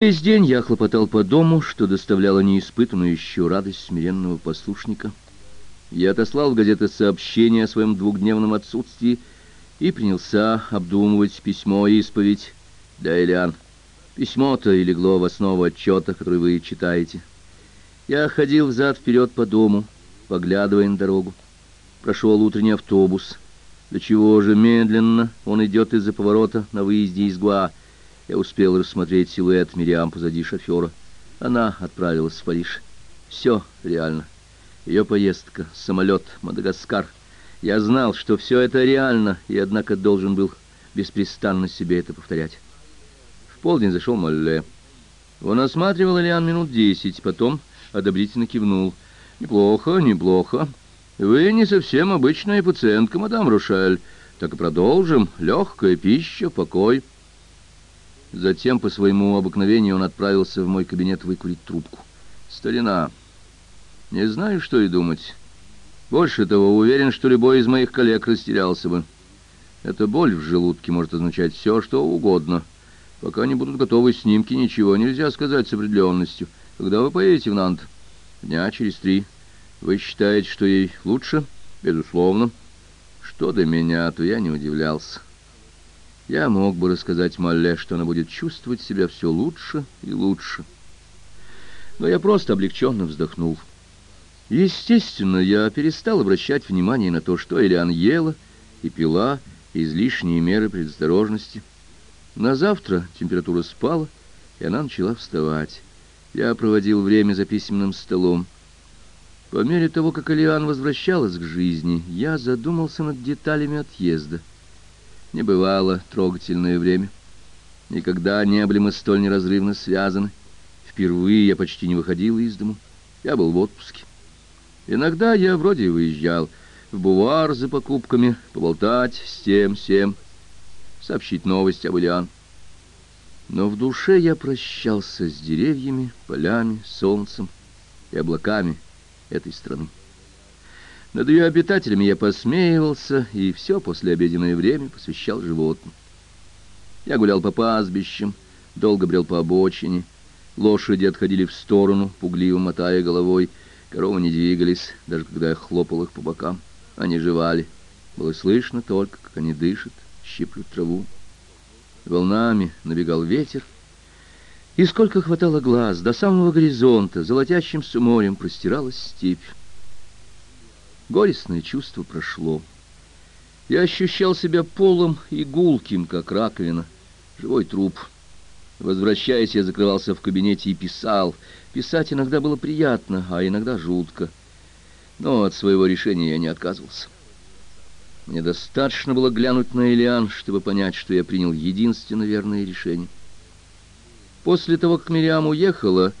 Весь день я хлопотал по дому, что доставляло неиспытанную еще радость смиренного послушника. Я отослал в газеты сообщение о своем двухдневном отсутствии и принялся обдумывать письмо и исповедь для Элиан. Письмо-то и легло в основу отчета, который вы читаете. Я ходил взад-вперед по дому, поглядывая на дорогу. Прошел утренний автобус. До чего же медленно он идет из-за поворота на выезде из Гуа. Я успел рассмотреть силуэт Мириам позади шофера. Она отправилась в Париж. Все реально. Ее поездка, самолет, Мадагаскар. Я знал, что все это реально, и однако должен был беспрестанно себе это повторять. В полдень зашел Молле. Он осматривал Элиан минут десять, потом одобрительно кивнул. «Неплохо, неплохо. Вы не совсем обычная пациентка, мадам Рушель. Так и продолжим. Легкая пища, покой». Затем, по своему обыкновению, он отправился в мой кабинет выкурить трубку. «Старина, не знаю, что и думать. Больше того, уверен, что любой из моих коллег растерялся бы. Эта боль в желудке может означать все, что угодно. Пока не будут готовы снимки, ничего нельзя сказать с определенностью. Когда вы поедете в Нант? Дня через три. Вы считаете, что ей лучше? Безусловно. Что до меня, то я не удивлялся. Я мог бы рассказать Малле, что она будет чувствовать себя все лучше и лучше. Но я просто облегченно вздохнул. Естественно, я перестал обращать внимание на то, что Элиан ела и пила, излишние меры предосторожности. На завтра температура спала, и она начала вставать. Я проводил время за письменным столом. По мере того, как Элиан возвращалась к жизни, я задумался над деталями отъезда — не бывало трогательное время. Никогда не были мы столь неразрывно связаны. Впервые я почти не выходил из дому. Я был в отпуске. Иногда я вроде выезжал в бувар за покупками, поболтать с тем, всем, сообщить новости об Ильян. Но в душе я прощался с деревьями, полями, солнцем и облаками этой страны. Над ее обитателями я посмеивался, и все послеобеденное время посвящал животным. Я гулял по пастбищам, долго брел по обочине. Лошади отходили в сторону, пугливо мотая головой. Коровы не двигались, даже когда я хлопал их по бокам. Они жевали. Было слышно только, как они дышат, щиплют траву. Волнами набегал ветер, и сколько хватало глаз, до самого горизонта, золотящимся морем простиралась степь. Горестное чувство прошло. Я ощущал себя полым и гулким, как раковина, живой труп. Возвращаясь, я закрывался в кабинете и писал. Писать иногда было приятно, а иногда жутко. Но от своего решения я не отказывался. Мне достаточно было глянуть на Элиан, чтобы понять, что я принял единственно верное решение. После того, как Мириам уехала,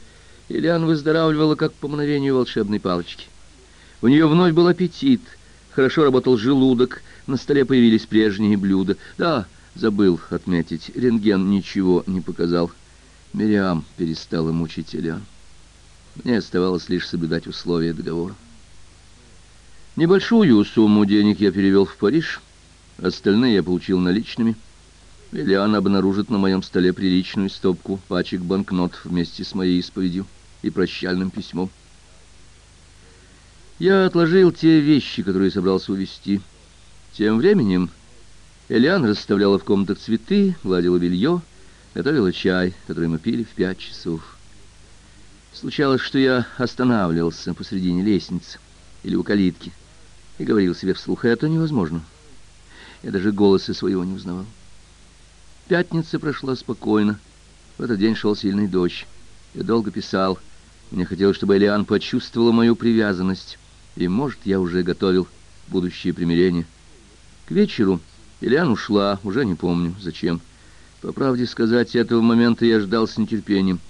Элиан выздоравливала как по мгновению волшебной палочки. У нее вновь был аппетит, хорошо работал желудок, на столе появились прежние блюда. Да, забыл отметить, рентген ничего не показал. Мириам перестала мучить Эля. Мне оставалось лишь соблюдать условия договора. Небольшую сумму денег я перевел в Париж, остальные я получил наличными. Элиан обнаружит на моем столе приличную стопку пачек банкнот вместе с моей исповедью и прощальным письмом. Я отложил те вещи, которые собрался увезти. Тем временем Элиан расставляла в комнатах цветы, гладила белье, готовила чай, который мы пили в пять часов. Случалось, что я останавливался посредине лестницы или у калитки и говорил себе вслух, это невозможно. Я даже голоса своего не узнавал. Пятница прошла спокойно. В этот день шел сильный дождь. Я долго писал. Мне хотелось, чтобы Элиан почувствовала мою привязанность и, может, я уже готовил будущее примирение. К вечеру Ильян ушла, уже не помню, зачем. По правде сказать, этого момента я ждал с нетерпением.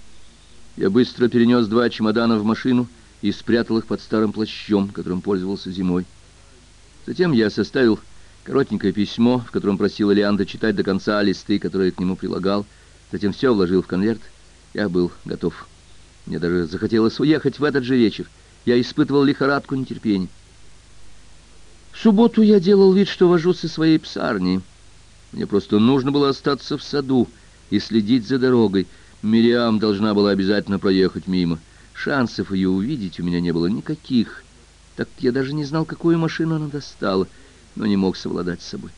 Я быстро перенес два чемодана в машину и спрятал их под старым плащом, которым пользовался зимой. Затем я составил коротенькое письмо, в котором просил Ильян читать до конца листы, которые к нему прилагал. Затем все вложил в конверт. Я был готов. Мне даже захотелось уехать в этот же вечер. Я испытывал лихорадку нетерпения. В субботу я делал вид, что вожусь со своей псарней. Мне просто нужно было остаться в саду и следить за дорогой. Мириам должна была обязательно проехать мимо. Шансов ее увидеть у меня не было никаких. Так я даже не знал, какую машину она достала, но не мог совладать с собой.